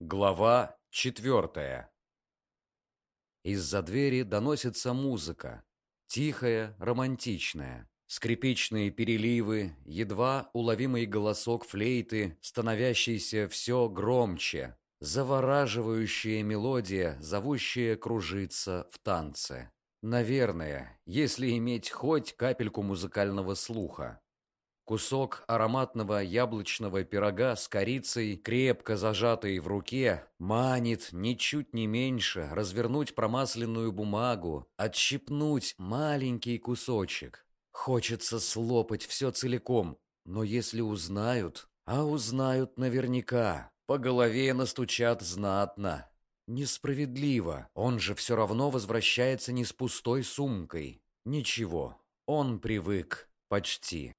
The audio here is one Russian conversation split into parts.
Глава четвертая Из-за двери доносится музыка. Тихая, романтичная. Скрипичные переливы, едва уловимый голосок флейты, становящийся все громче. Завораживающая мелодия, зовущая кружиться в танце. Наверное, если иметь хоть капельку музыкального слуха. Кусок ароматного яблочного пирога с корицей, крепко зажатый в руке, манит ничуть не меньше развернуть промасленную бумагу, отщипнуть маленький кусочек. Хочется слопать все целиком, но если узнают, а узнают наверняка, по голове настучат знатно. Несправедливо, он же все равно возвращается не с пустой сумкой. Ничего, он привык, почти.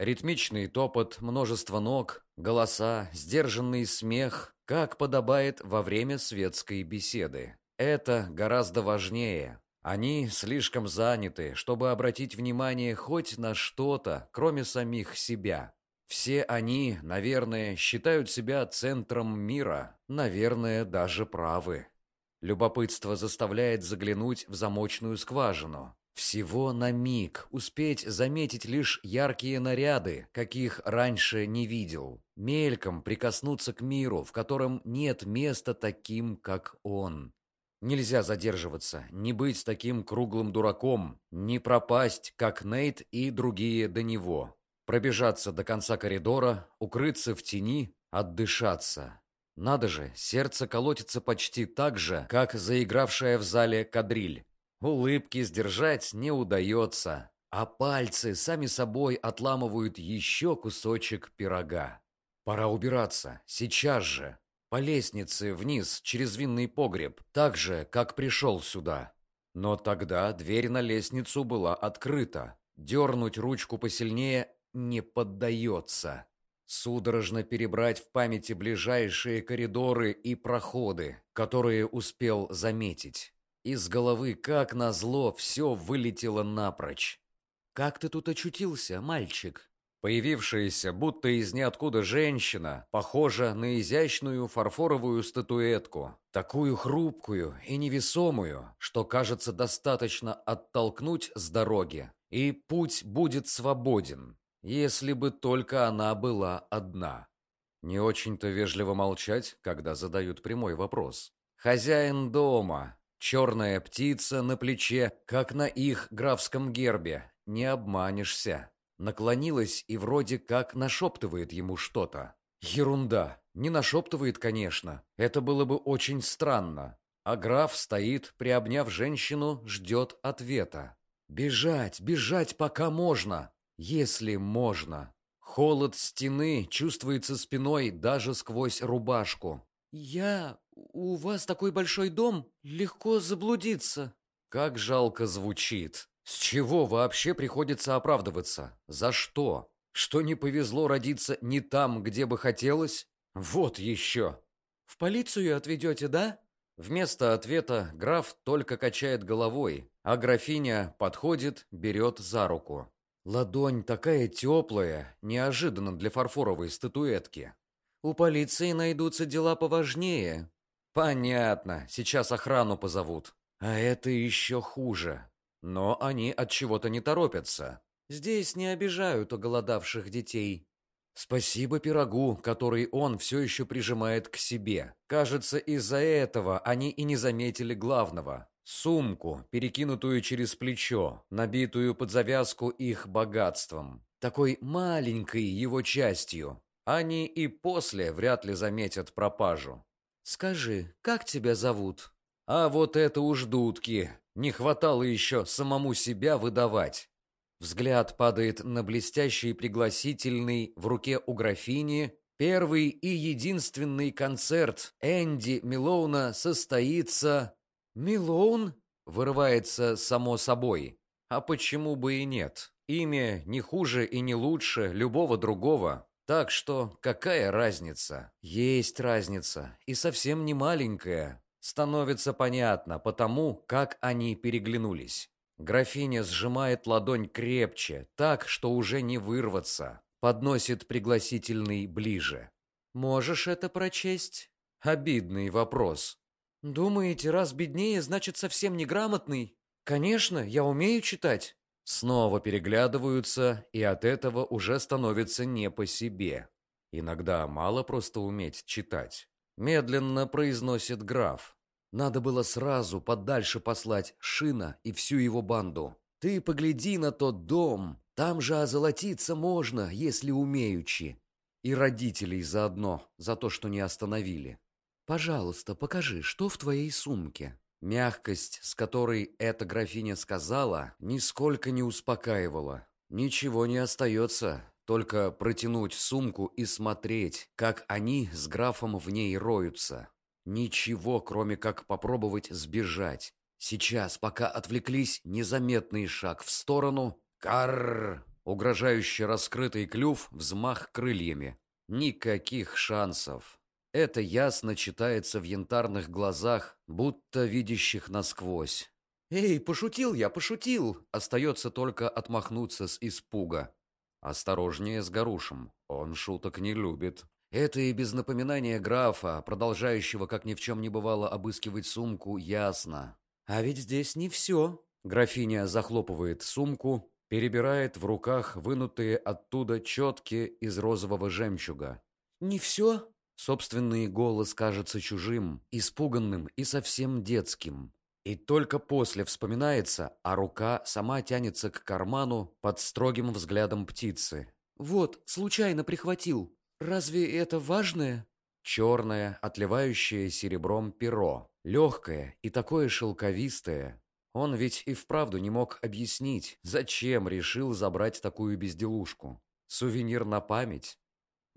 Ритмичный топот, множество ног, голоса, сдержанный смех, как подобает во время светской беседы. Это гораздо важнее. Они слишком заняты, чтобы обратить внимание хоть на что-то, кроме самих себя. Все они, наверное, считают себя центром мира, наверное, даже правы. Любопытство заставляет заглянуть в замочную скважину. Всего на миг успеть заметить лишь яркие наряды, каких раньше не видел. Мельком прикоснуться к миру, в котором нет места таким, как он. Нельзя задерживаться, не быть таким круглым дураком, не пропасть, как Нейт и другие до него. Пробежаться до конца коридора, укрыться в тени, отдышаться. Надо же, сердце колотится почти так же, как заигравшая в зале кадриль. Улыбки сдержать не удается, а пальцы сами собой отламывают еще кусочек пирога. Пора убираться, сейчас же. По лестнице вниз, через винный погреб, так же, как пришел сюда. Но тогда дверь на лестницу была открыта. Дернуть ручку посильнее не поддается. Судорожно перебрать в памяти ближайшие коридоры и проходы, которые успел заметить. Из головы, как назло, все вылетело напрочь. «Как ты тут очутился, мальчик?» Появившаяся, будто из ниоткуда женщина, похожа на изящную фарфоровую статуэтку, такую хрупкую и невесомую, что, кажется, достаточно оттолкнуть с дороги, и путь будет свободен, если бы только она была одна. Не очень-то вежливо молчать, когда задают прямой вопрос. «Хозяин дома, Черная птица на плече, как на их графском гербе. Не обманешься. Наклонилась и вроде как нашептывает ему что-то. Ерунда. Не нашептывает, конечно. Это было бы очень странно. А граф стоит, приобняв женщину, ждет ответа. Бежать, бежать пока можно. Если можно. Холод стены чувствуется спиной даже сквозь рубашку. «Я «У вас такой большой дом, легко заблудиться». Как жалко звучит. С чего вообще приходится оправдываться? За что? Что не повезло родиться не там, где бы хотелось? Вот еще. В полицию отведете, да? Вместо ответа граф только качает головой, а графиня подходит, берет за руку. Ладонь такая теплая, неожиданно для фарфоровой статуэтки. У полиции найдутся дела поважнее. Понятно, сейчас охрану позовут. А это еще хуже. Но они от чего-то не торопятся. Здесь не обижают оголодавших детей. Спасибо пирогу, который он все еще прижимает к себе. Кажется, из-за этого они и не заметили главного. Сумку, перекинутую через плечо, набитую под завязку их богатством. Такой маленькой его частью. Они и после вряд ли заметят пропажу. «Скажи, как тебя зовут?» «А вот это уж дудки! Не хватало еще самому себя выдавать!» Взгляд падает на блестящий пригласительный в руке у графини. Первый и единственный концерт Энди Милоуна состоится... «Милоун?» — вырывается само собой. А почему бы и нет? Имя не хуже и не лучше любого другого. Так что какая разница? Есть разница, и совсем не маленькая. Становится понятно потому, как они переглянулись. Графиня сжимает ладонь крепче, так, что уже не вырваться. Подносит пригласительный ближе. «Можешь это прочесть?» Обидный вопрос. «Думаете, раз беднее, значит совсем неграмотный? Конечно, я умею читать». Снова переглядываются, и от этого уже становится не по себе. Иногда мало просто уметь читать. Медленно произносит граф. Надо было сразу подальше послать Шина и всю его банду. Ты погляди на тот дом, там же озолотиться можно, если умеючи. И родителей заодно, за то, что не остановили. Пожалуйста, покажи, что в твоей сумке. Мягкость, с которой эта графиня сказала, нисколько не успокаивала. Ничего не остается, только протянуть сумку и смотреть, как они с графом в ней роются. Ничего, кроме как попробовать сбежать. Сейчас, пока отвлеклись, незаметный шаг в сторону. Карр! Угрожающе раскрытый клюв, взмах крыльями. Никаких шансов. Это ясно читается в янтарных глазах, будто видящих насквозь. «Эй, пошутил я, пошутил!» Остается только отмахнуться с испуга. Осторожнее с Гарушем, он шуток не любит. Это и без напоминания графа, продолжающего, как ни в чем не бывало, обыскивать сумку, ясно. А ведь здесь не все. Графиня захлопывает сумку, перебирает в руках вынутые оттуда четки из розового жемчуга. «Не все?» Собственный голос кажется чужим, испуганным и совсем детским. И только после вспоминается, а рука сама тянется к карману под строгим взглядом птицы. «Вот, случайно прихватил. Разве это важное?» Черное, отливающее серебром перо. Легкое и такое шелковистое, он ведь и вправду не мог объяснить, зачем решил забрать такую безделушку. Сувенир на память?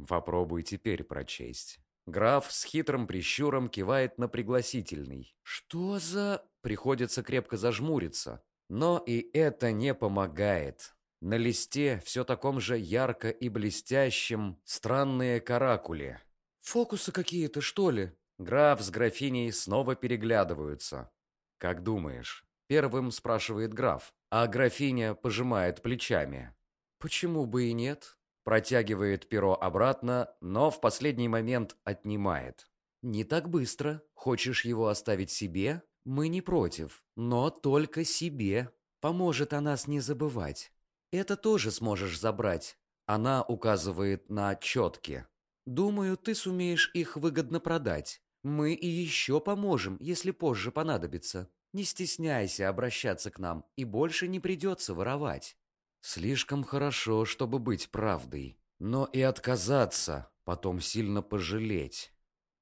Попробуй теперь прочесть. Граф с хитрым прищуром кивает на пригласительный. «Что за...» Приходится крепко зажмуриться. Но и это не помогает. На листе все таком же ярко и блестящем странные каракули. «Фокусы какие-то, что ли?» Граф с графиней снова переглядываются. «Как думаешь, Первым спрашивает граф, а графиня пожимает плечами. Почему бы и нет? Протягивает перо обратно, но в последний момент отнимает. Не так быстро. Хочешь его оставить себе? Мы не против, но только себе. Поможет о нас не забывать. Это тоже сможешь забрать. Она указывает на четки. Думаю, ты сумеешь их выгодно продать. Мы и еще поможем, если позже понадобится. Не стесняйся обращаться к нам, и больше не придется воровать. Слишком хорошо, чтобы быть правдой. Но и отказаться, потом сильно пожалеть.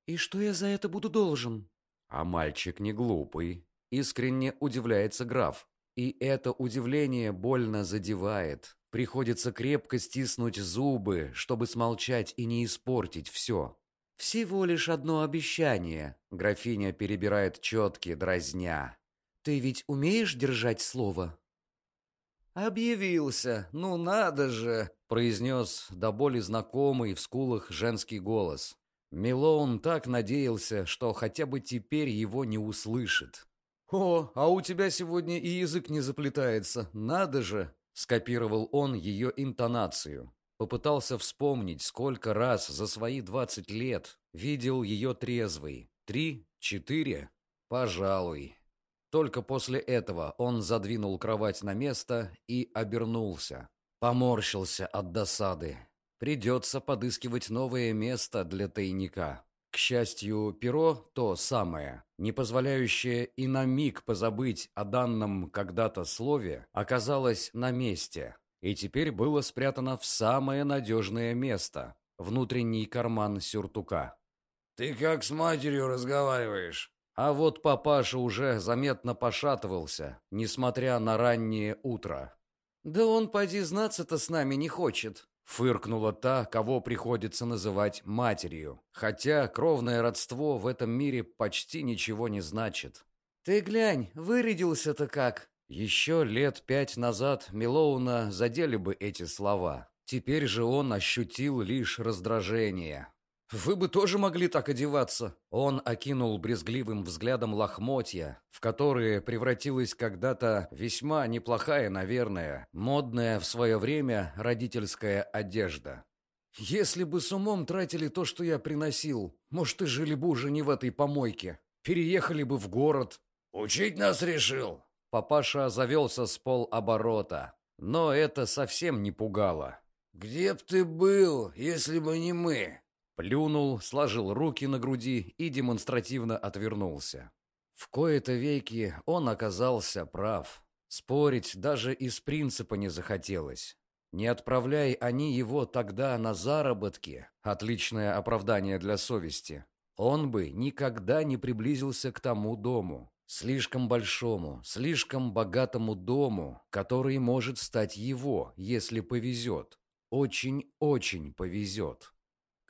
И что я за это буду должен? А мальчик не глупый. Искренне удивляется граф. И это удивление больно задевает. Приходится крепко стиснуть зубы, чтобы смолчать и не испортить все. «Всего лишь одно обещание», — графиня перебирает четки, дразня. Ты ведь умеешь держать слово?» «Объявился, ну надо же!» — произнес до боли знакомый в скулах женский голос. Милоун так надеялся, что хотя бы теперь его не услышит. «О, а у тебя сегодня и язык не заплетается, надо же!» — скопировал он ее интонацию. Попытался вспомнить, сколько раз за свои двадцать лет видел ее трезвой. Три? Четыре? Пожалуй. Только после этого он задвинул кровать на место и обернулся. Поморщился от досады. Придется подыскивать новое место для тайника. К счастью, перо то самое, не позволяющее и на миг позабыть о данном когда-то слове, оказалось на месте и теперь было спрятано в самое надежное место – внутренний карман сюртука. «Ты как с матерью разговариваешь?» А вот папаша уже заметно пошатывался, несмотря на раннее утро. «Да он, поди, знаться-то с нами не хочет», — фыркнула та, кого приходится называть матерью. Хотя кровное родство в этом мире почти ничего не значит. «Ты глянь, вырядился-то как!» Еще лет пять назад Милоуна задели бы эти слова. Теперь же он ощутил лишь раздражение. Вы бы тоже могли так одеваться. Он окинул брезгливым взглядом лохмотья, в которые превратилась когда-то весьма неплохая, наверное, модная в свое время родительская одежда. Если бы с умом тратили то, что я приносил, может, и жили бы уже не в этой помойке. Переехали бы в город. Учить нас решил. Папаша завелся с полоборота, но это совсем не пугало. «Где б ты был, если бы не мы?» Плюнул, сложил руки на груди и демонстративно отвернулся. В кои-то веки он оказался прав. Спорить даже из принципа не захотелось. Не отправляй они его тогда на заработки, отличное оправдание для совести, он бы никогда не приблизился к тому дому. Слишком большому, слишком богатому дому, который может стать его, если повезет. Очень-очень повезет.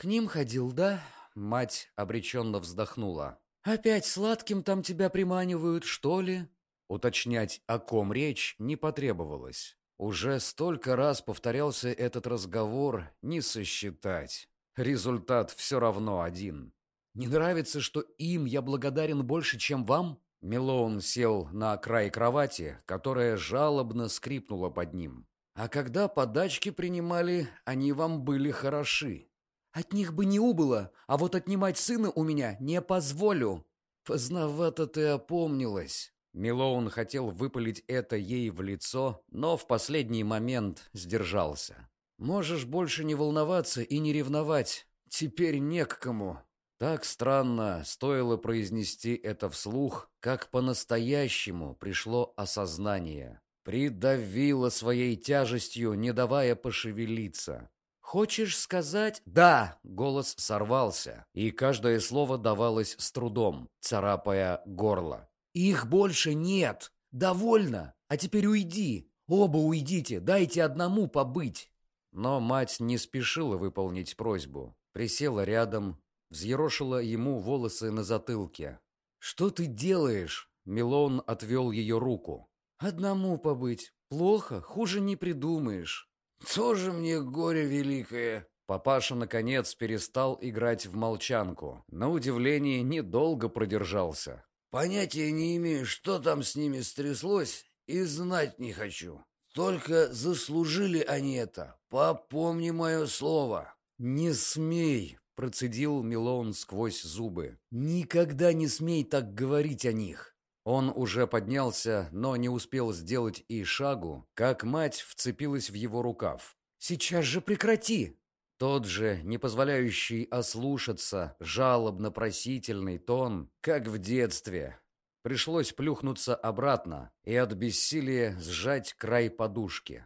«К ним ходил, да?» Мать обреченно вздохнула. «Опять сладким там тебя приманивают, что ли?» Уточнять, о ком речь, не потребовалось. Уже столько раз повторялся этот разговор, не сосчитать. Результат все равно один. «Не нравится, что им я благодарен больше, чем вам?» Милоун сел на край кровати, которая жалобно скрипнула под ним. «А когда подачки принимали, они вам были хороши». «От них бы не убыло, а вот отнимать сына у меня не позволю». «Поздновато ты опомнилась». Милоун хотел выпалить это ей в лицо, но в последний момент сдержался. «Можешь больше не волноваться и не ревновать. Теперь не к кому. Так странно стоило произнести это вслух, как по-настоящему пришло осознание. Придавило своей тяжестью, не давая пошевелиться. «Хочешь сказать?» «Да!» — голос сорвался, и каждое слово давалось с трудом, царапая горло. «Их больше нет! Довольно! А теперь уйди! Оба уйдите! Дайте одному побыть!» Но мать не спешила выполнить просьбу. Присела рядом, взъерошила ему волосы на затылке. «Что ты делаешь?» Милон отвел ее руку. «Одному побыть. Плохо, хуже не придумаешь». «Тоже мне горе великое». Папаша, наконец, перестал играть в молчанку. На удивление, недолго продержался. «Понятия не имею, что там с ними стряслось, и знать не хочу. Только заслужили они это. Попомни мое слово». «Не смей!» Процедил Милоун сквозь зубы. «Никогда не смей так говорить о них!» Он уже поднялся, но не успел сделать и шагу, как мать вцепилась в его рукав. «Сейчас же прекрати!» Тот же, не позволяющий ослушаться, жалобно-просительный тон, как в детстве. Пришлось плюхнуться обратно и от бессилия сжать край подушки.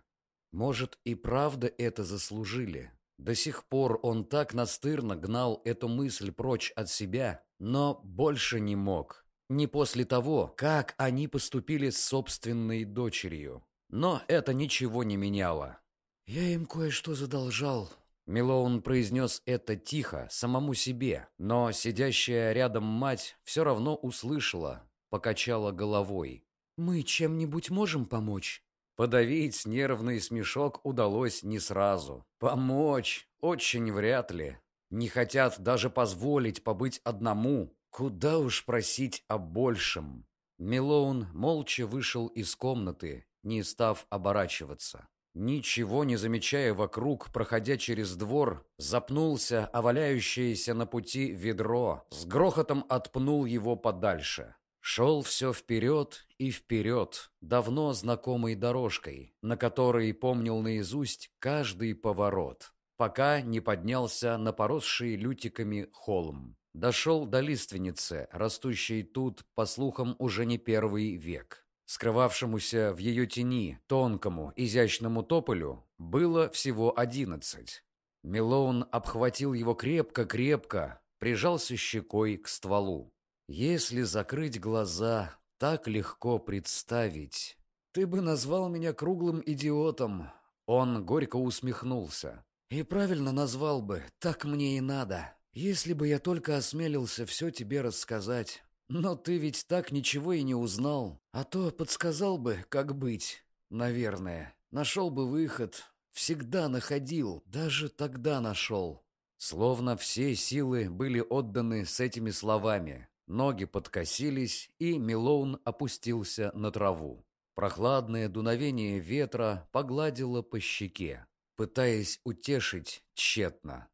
Может, и правда это заслужили. До сих пор он так настырно гнал эту мысль прочь от себя, но больше не мог. Не после того, как они поступили с собственной дочерью. Но это ничего не меняло. «Я им кое-что задолжал», Милоун произнес это тихо, самому себе, но сидящая рядом мать все равно услышала, покачала головой. «Мы чем-нибудь можем помочь?» Подавить нервный смешок удалось не сразу. Помочь очень вряд ли. Не хотят даже позволить побыть одному. Куда уж просить о большем. Милоун молча вышел из комнаты, не став оборачиваться. Ничего не замечая вокруг, проходя через двор, запнулся о валяющееся на пути ведро, с грохотом отпнул его подальше. Шел все вперед и вперед, давно знакомой дорожкой, на которой помнил наизусть каждый поворот, пока не поднялся на поросший лютиками холм. Дошел до лиственницы, растущей тут, по слухам, уже не первый век. Скрывавшемуся в ее тени тонкому, изящному тополю было всего одиннадцать. Милоун обхватил его крепко-крепко, прижался щекой к стволу. Если закрыть глаза, так легко представить. Ты бы назвал меня круглым идиотом. Он горько усмехнулся. И правильно назвал бы, так мне и надо. Если бы я только осмелился все тебе рассказать. Но ты ведь так ничего и не узнал. А то подсказал бы, как быть. Наверное. Нашел бы выход. Всегда находил. Даже тогда нашел. Словно все силы были отданы с этими словами. Ноги подкосились, и Милоун опустился на траву. Прохладное дуновение ветра погладило по щеке. пытаясь утешить тщетно.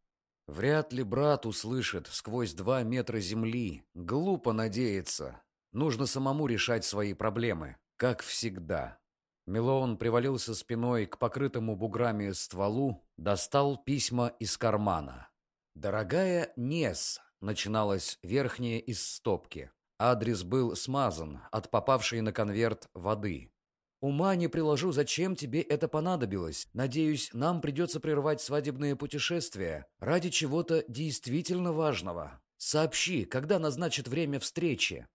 Вряд ли брат услышит сквозь два метра земли. Глупо надеяться. Нужно самому решать свои проблемы, как всегда. Милоун привалился спиной к покрытому буграми стволу, достал письма из кармана. «Дорогая Нес», — начиналась верхняя из стопки. Адрес был смазан от попавшей на конверт воды. «Ума не приложу, зачем тебе это понадобилось. Надеюсь, нам придется прервать свадебное путешествие ради чего-то действительно важного. Сообщи, когда назначит время встречи».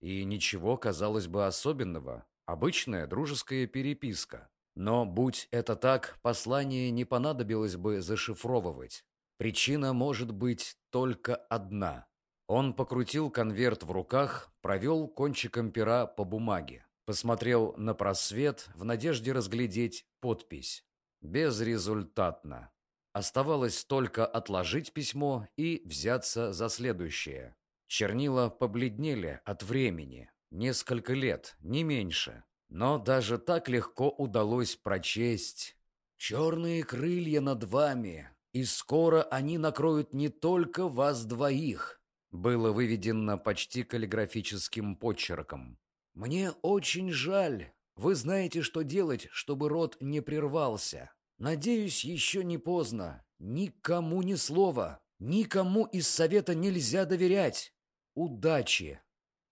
И ничего, казалось бы, особенного. Обычная дружеская переписка. Но, будь это так, послание не понадобилось бы зашифровывать. Причина может быть только одна. Он покрутил конверт в руках, провел кончиком пера по бумаге. Посмотрел на просвет в надежде разглядеть подпись. Безрезультатно. Оставалось только отложить письмо и взяться за следующее. Чернила побледнели от времени. Несколько лет, не меньше. Но даже так легко удалось прочесть. «Черные крылья над вами, и скоро они накроют не только вас двоих», было выведено почти каллиграфическим почерком. «Мне очень жаль. Вы знаете, что делать, чтобы род не прервался. Надеюсь, еще не поздно. Никому ни слова. Никому из совета нельзя доверять. Удачи!»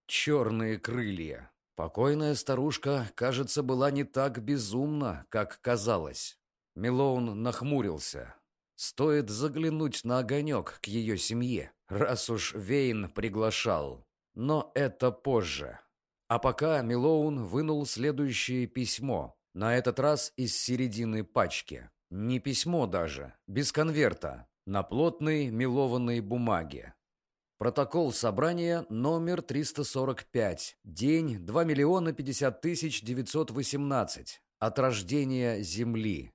Черные крылья. Покойная старушка, кажется, была не так безумна, как казалось. Милоун нахмурился. Стоит заглянуть на огонек к ее семье, раз уж Вейн приглашал. Но это позже. А пока Милоун вынул следующее письмо, на этот раз из середины пачки. Не письмо даже, без конверта, на плотной мелованной бумаге. Протокол собрания номер 345. День 2 миллиона 50 тысяч 918. От рождения Земли.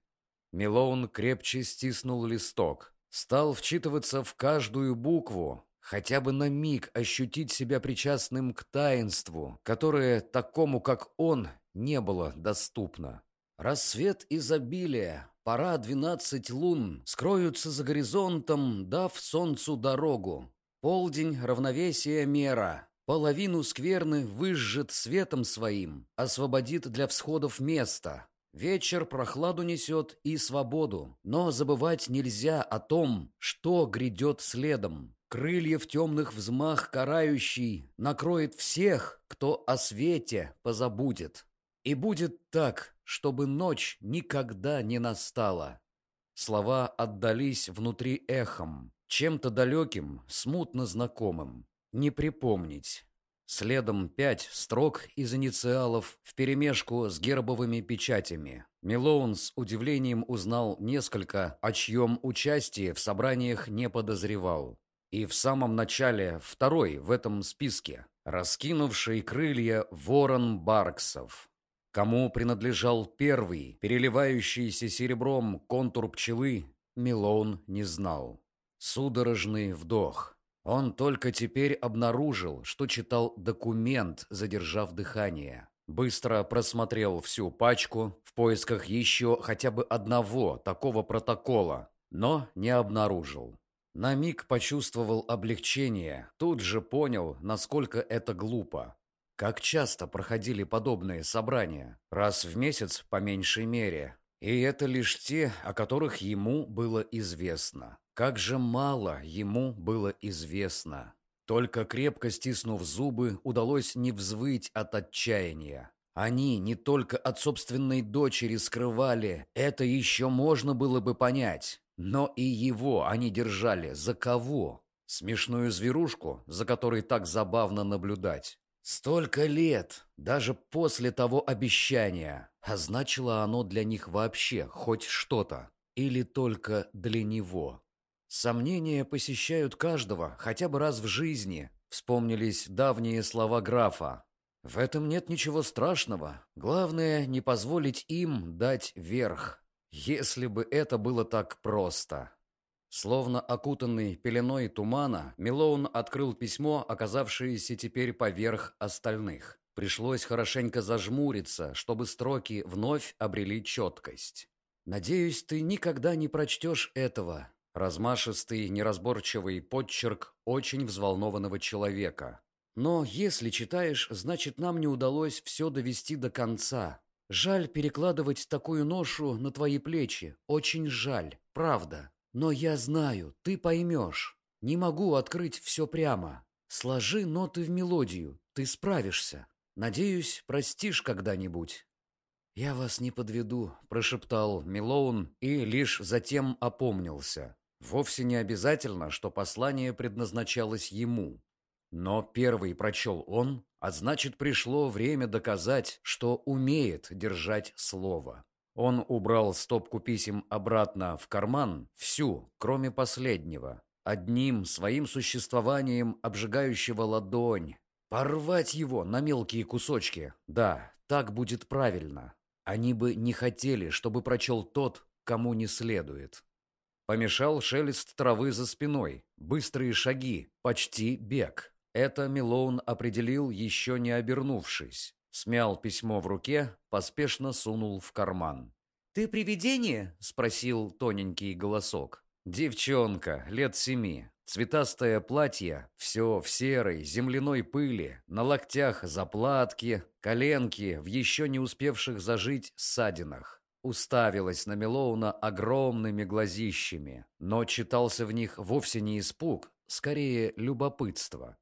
Милоун крепче стиснул листок. Стал вчитываться в каждую букву, хотя бы на миг ощутить себя причастным к таинству, которое такому, как он, не было доступно. Рассвет изобилия, пора двенадцать лун, скроются за горизонтом, дав солнцу дорогу. Полдень равновесия мера, половину скверны выжжет светом своим, освободит для всходов место. Вечер прохладу несет и свободу, но забывать нельзя о том, что грядет следом. Крылья в темных взмах карающий накроет всех, кто о свете позабудет. И будет так, чтобы ночь никогда не настала. Слова отдались внутри эхом, чем-то далеким, смутно знакомым. Не припомнить. Следом пять строк из инициалов вперемешку с гербовыми печатями. Милоун с удивлением узнал несколько, о чьем участии в собраниях не подозревал. И в самом начале второй в этом списке, раскинувший крылья ворон Барксов. Кому принадлежал первый, переливающийся серебром контур пчелы, Милоун не знал. Судорожный вдох. Он только теперь обнаружил, что читал документ, задержав дыхание. Быстро просмотрел всю пачку в поисках еще хотя бы одного такого протокола, но не обнаружил. На миг почувствовал облегчение, тут же понял, насколько это глупо. Как часто проходили подобные собрания? Раз в месяц, по меньшей мере. И это лишь те, о которых ему было известно. Как же мало ему было известно. Только крепко стиснув зубы, удалось не взвыть от отчаяния. Они не только от собственной дочери скрывали, это еще можно было бы понять. Но и его они держали за кого? Смешную зверушку, за которой так забавно наблюдать. Столько лет, даже после того обещания. А значило оно для них вообще хоть что-то? Или только для него? Сомнения посещают каждого хотя бы раз в жизни. Вспомнились давние слова графа. В этом нет ничего страшного. Главное, не позволить им дать верх. Если бы это было так просто. Словно окутанный пеленой тумана, Милоун открыл письмо, оказавшееся теперь поверх остальных. Пришлось хорошенько зажмуриться, чтобы строки вновь обрели четкость. Надеюсь, ты никогда не прочтешь этого. Размашистый, неразборчивый подчерк очень взволнованного человека. Но если читаешь, значит, нам не удалось все довести до конца. Жаль перекладывать такую ношу на твои плечи. Очень жаль, правда. Но я знаю, ты поймешь. Не могу открыть все прямо. Сложи ноты в мелодию, ты справишься. Надеюсь, простишь когда-нибудь. «Я вас не подведу», — прошептал Милоун и лишь затем опомнился. Вовсе не обязательно, что послание предназначалось ему. Но первый прочел он, а значит, пришло время доказать, что умеет держать слово. Он убрал стопку писем обратно в карман, всю, кроме последнего, одним своим существованием обжигающего ладонь. Порвать его на мелкие кусочки. Да, так будет правильно. Они бы не хотели, чтобы прочел тот, кому не следует. Помешал шелест травы за спиной, быстрые шаги, почти бег. Это Милоун определил, еще не обернувшись. Смял письмо в руке, поспешно сунул в карман. «Ты привидение?» — спросил тоненький голосок. Девчонка, лет семи, цветастое платье, все в серой, земляной пыли, на локтях заплатки, коленки в еще не успевших зажить ссадинах. Уставилась на Милоуна огромными глазищами, но читался в них вовсе не испуг, скорее любопытство.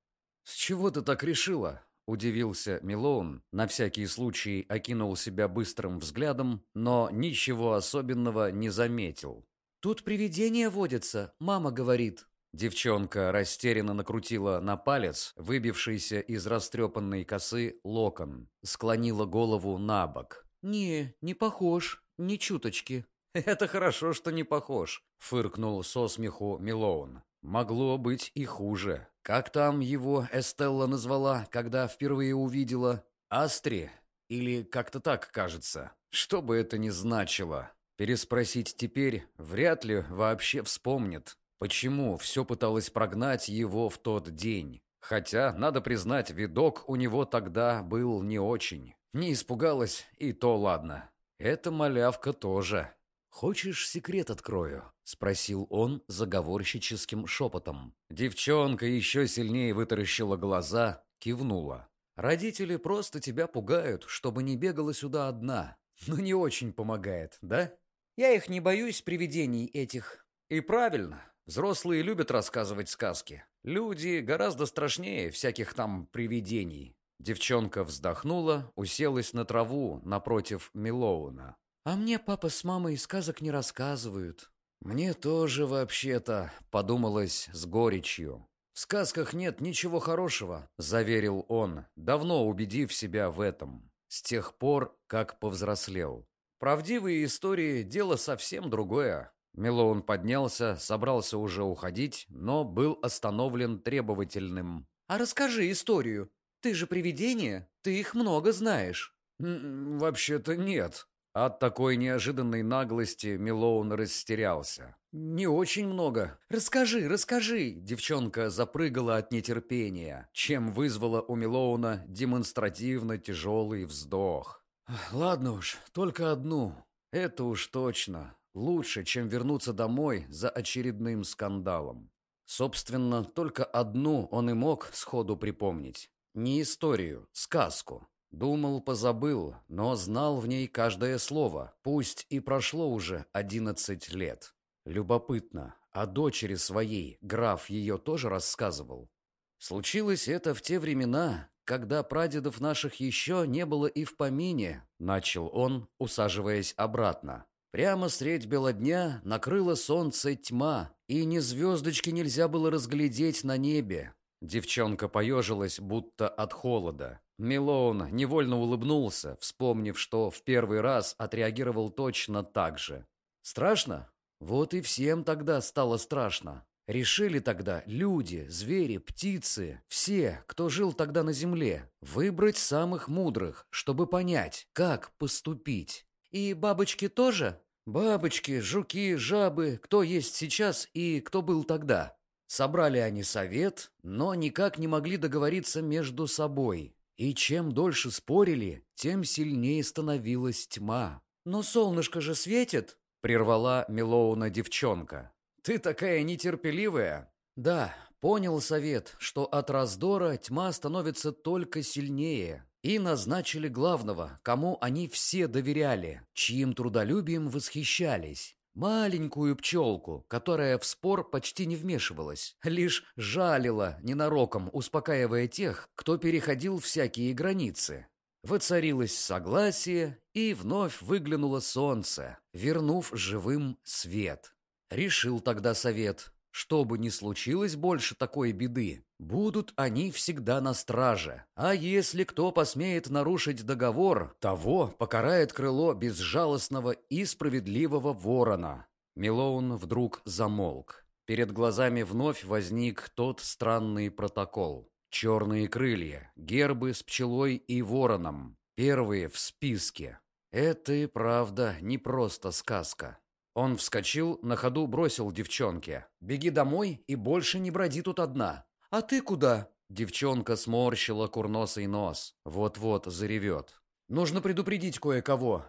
«С чего ты так решила?» — удивился Милоун, на всякий случай окинул себя быстрым взглядом, но ничего особенного не заметил. «Тут привидения водятся, мама говорит». Девчонка растерянно накрутила на палец выбившийся из растрепанной косы локон, склонила голову на бок. «Не, не похож, ни чуточки». «Это хорошо, что не похож», — фыркнул со смеху Милоун. «Могло быть и хуже. Как там его Эстелла назвала, когда впервые увидела? Астри? Или как-то так, кажется. Что бы это ни значило. Переспросить теперь вряд ли вообще вспомнит, почему все пыталось прогнать его в тот день. Хотя, надо признать, видок у него тогда был не очень. Не испугалась, и то ладно. Эта малявка тоже. «Хочешь, секрет открою?» — спросил он заговорщическим шепотом. Девчонка еще сильнее вытаращила глаза, кивнула. «Родители просто тебя пугают, чтобы не бегала сюда одна. Но не очень помогает, да?» «Я их не боюсь, привидений этих». «И правильно. Взрослые любят рассказывать сказки. Люди гораздо страшнее всяких там привидений». Девчонка вздохнула, уселась на траву напротив Милоуна. А мне папа с мамой сказок не рассказывают. Мне тоже вообще-то, подумалось с горечью. В сказках нет ничего хорошего, заверил он, давно убедив себя в этом. С тех пор, как повзрослел. Правдивые истории – дело совсем другое. Мелоун поднялся, собрался уже уходить, но был остановлен требовательным. «А расскажи историю. Ты же привидение, ты их много знаешь». «Вообще-то нет», от такой неожиданной наглости Милоун растерялся. «Не очень много. Расскажи, расскажи!» Девчонка запрыгала от нетерпения, чем вызвала у Милоуна демонстративно тяжелый вздох. «Ладно уж, только одну. Это уж точно. Лучше, чем вернуться домой за очередным скандалом». Собственно, только одну он и мог сходу припомнить. Не историю, сказку. Думал, позабыл, но знал в ней каждое слово, пусть и прошло уже одиннадцать лет. Любопытно, а дочери своей граф ее тоже рассказывал? Случилось это в те времена, когда прадедов наших еще не было и в помине, начал он, усаживаясь обратно. Прямо средь бела дня накрыло солнце тьма, и ни звездочки нельзя было разглядеть на небе. Девчонка поежилась, будто от холода. Милоун невольно улыбнулся, вспомнив, что в первый раз отреагировал точно так же. «Страшно? Вот и всем тогда стало страшно. Решили тогда люди, звери, птицы, все, кто жил тогда на земле, выбрать самых мудрых, чтобы понять, как поступить. И бабочки тоже? Бабочки, жуки, жабы, кто есть сейчас и кто был тогда. Собрали они совет, но никак не могли договориться между собой. И чем дольше спорили, тем сильнее становилась тьма. «Но солнышко же светит!» — прервала Милоуна девчонка. «Ты такая нетерпеливая!» «Да, понял совет, что от раздора тьма становится только сильнее, и назначили главного, кому они все доверяли, чьим трудолюбием восхищались. Маленькую пчелку, которая в спор почти не вмешивалась, лишь жалила ненароком, успокаивая тех, кто переходил всякие границы. Воцарилось согласие, и вновь выглянуло солнце, вернув живым свет. Решил тогда совет, что бы ни случилось больше такой беды, будут они всегда на страже. А если кто посмеет нарушить договор, того покарает крыло безжалостного и справедливого ворона. Милоун вдруг замолк. Перед глазами вновь возник тот странный протокол. Черные крылья, гербы с пчелой и вороном. Первые в списке. Это и правда не просто сказка. Он вскочил, на ходу бросил девчонке. «Беги домой и больше не броди тут одна». «А ты куда?» Девчонка сморщила курносый нос. Вот-вот заревет. «Нужно предупредить кое-кого,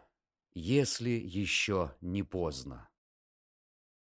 если еще не поздно».